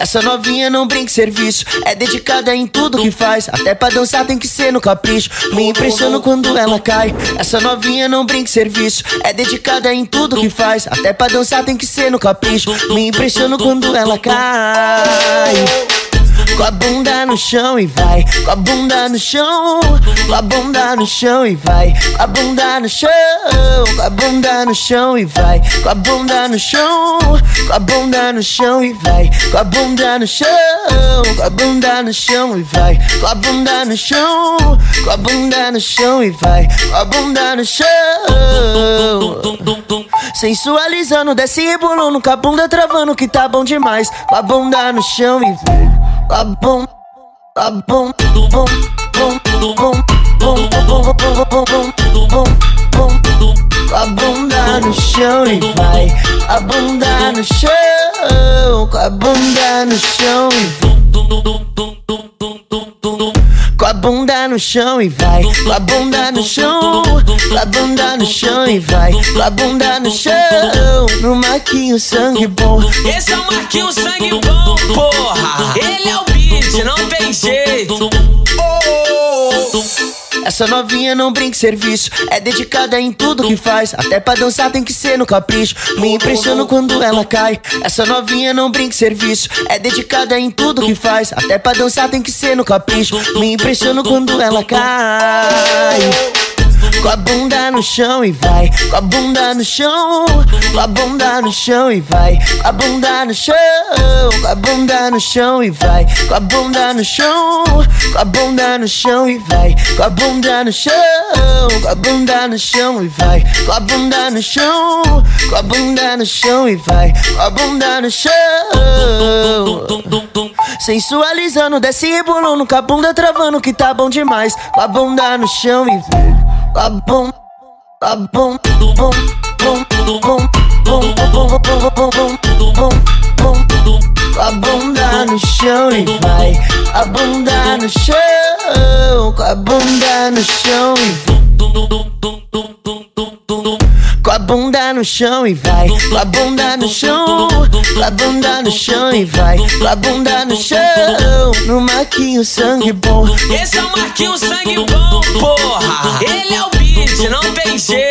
Essa novinha não brinca serviço, é dedicada em tudo que faz. Até pra dançar tem que ser no capricho. Me impressiono quando ela cai. Essa novinha não brinca serviço, é dedicada em tudo que faz. Até pra dançar tem que ser no capricho. Me impressiono quando ela cai. Com a bunda no chão e vai, com a bunda no chão, com a bunda no chão e vai, com a bunda no chão, com a bunda no chão e vai, com a bunda no chão, com a bunda no chão e vai, com a bunda no chão, com a bunda no chão e vai, com a bunda no chão, com a bunda no chão e vai, com a bunda no chão. Sensualizando, desce rebolando, com a bunda travando que tá bom demais, com a bunda no chão e vai tá bom, tá bom, tudo bom, bom, tudo bom, bom, bom, bom, bom, bom, bom, tudo bom, bom, tudo, com a bunda no chão e vai, a bunda no chão, com a bunda no chão e vai. Bunda no chão e vai, com a bunda no chão, com a bunda no chão e vai, com a bunda no chão, no marquinho sangue bom. Esse é o Marquinhos Sangue Bom, porra! Ele é o beat, não tem jeito. Essa novinha não brinca serviço, é dedicada em tudo que faz. Até pra dançar tem que ser no capricho. Me impressiono quando ela cai. Essa novinha não brinca serviço, é dedicada em tudo que faz. Até pra dançar tem que ser no capricho. Me impressiono quando ela cai. Com a bunda no chão e vai, com a bunda no chão, com a bunda no chão e vai, com a bunda no chão, com a bunda no chão e vai, com a bunda no chão, com a bunda no chão e vai, com a bunda no chão, com a bunda no chão e vai, com a bunda no chão, com a bunda no chão e vai, com a bunda no chão. Sensualizando, desce rebolando, com a bunda travando que tá bom demais, com a bunda no chão e vai tá bom, tá bom, tudo bom, bom, tudo bom, bom, bom, bom, bom, bom, bom, tudo bom, bom, tudo. Com a bunda no chão e vai, a bunda no chão, com a bunda no chão e vai. bunda no chão e vai. Com a bunda no chão, com a bunda no chão e vai. Com a bunda no chão, no Marquinho Sangue Bom. Esse é o Marquinho Sangue Bom, porra. Ele é o beat, não tem jeito.